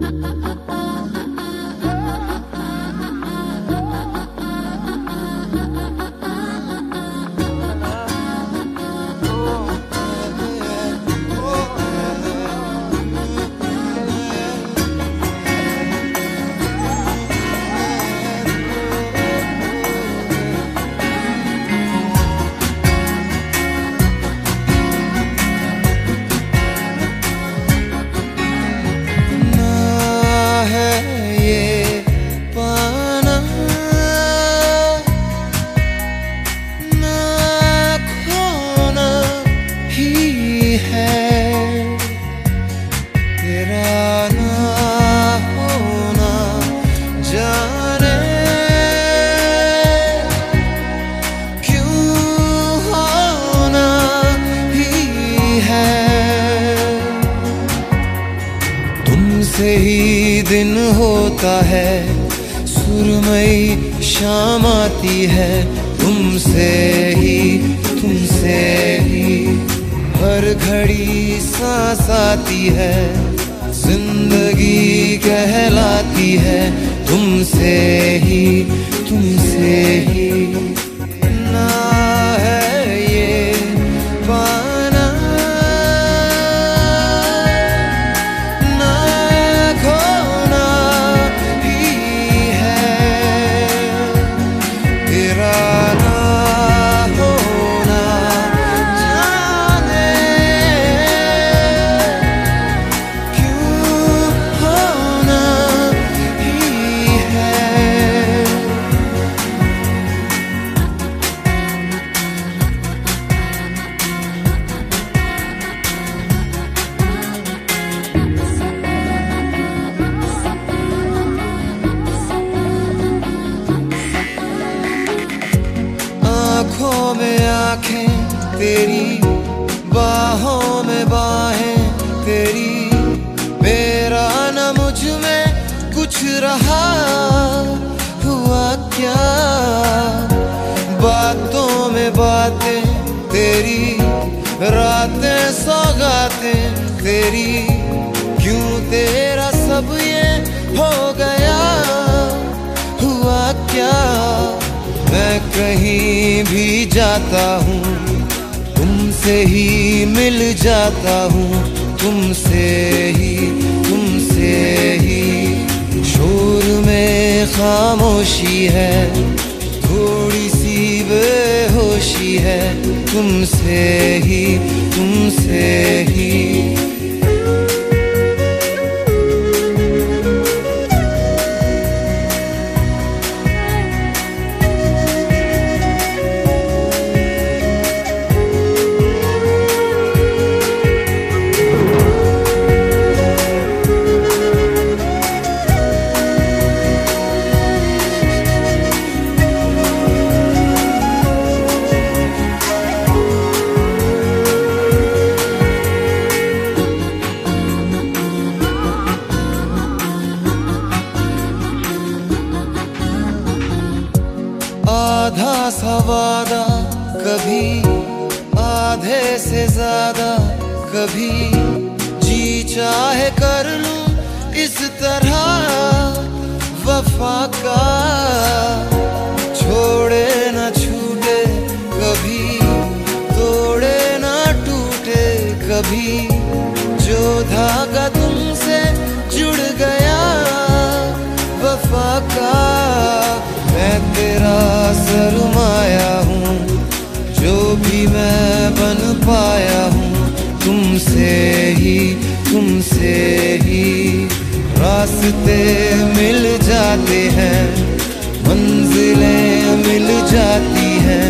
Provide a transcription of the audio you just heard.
से ही दिन होता है, सुरमई शाम आती है, तुमसे ही तुमसे ही। हर घड़ी सांस आती है, ज़िंदगी कहलाती है, तुमसे ही तुमसे ही आँखें तेरी, बाहों में बाहें तेरी। मेरा न मुझमें कुछ रहा, हुआ क्या? बातों में बातें तेरी, रातें सौगातें तेरी। क्यों तेरा सब ये भी जाता हूँ, तुमसे ही मिल जाता हूँ, तुमसे ही तुमसे ही। शोर में खामोशी है, थोड़ी सी बेहोशी है, तुमसे ही तुमसे ही। आधा सवादा, कभी आधे से ज़्यादा, कभी जी चाहे कर लूँ इस तरह वफा का। छोड़े न छूटे, कभी तोड़े न टूटे, कभी जो धागा तुमसे जुड़ गया, वफा का। तेरा सरमाया हूँ, जो भी मैं बन पाया हूँ, तुमसे ही तुमसे ही रास्ते मिल जाते हैं, मंजिलें मिल जाती हैं।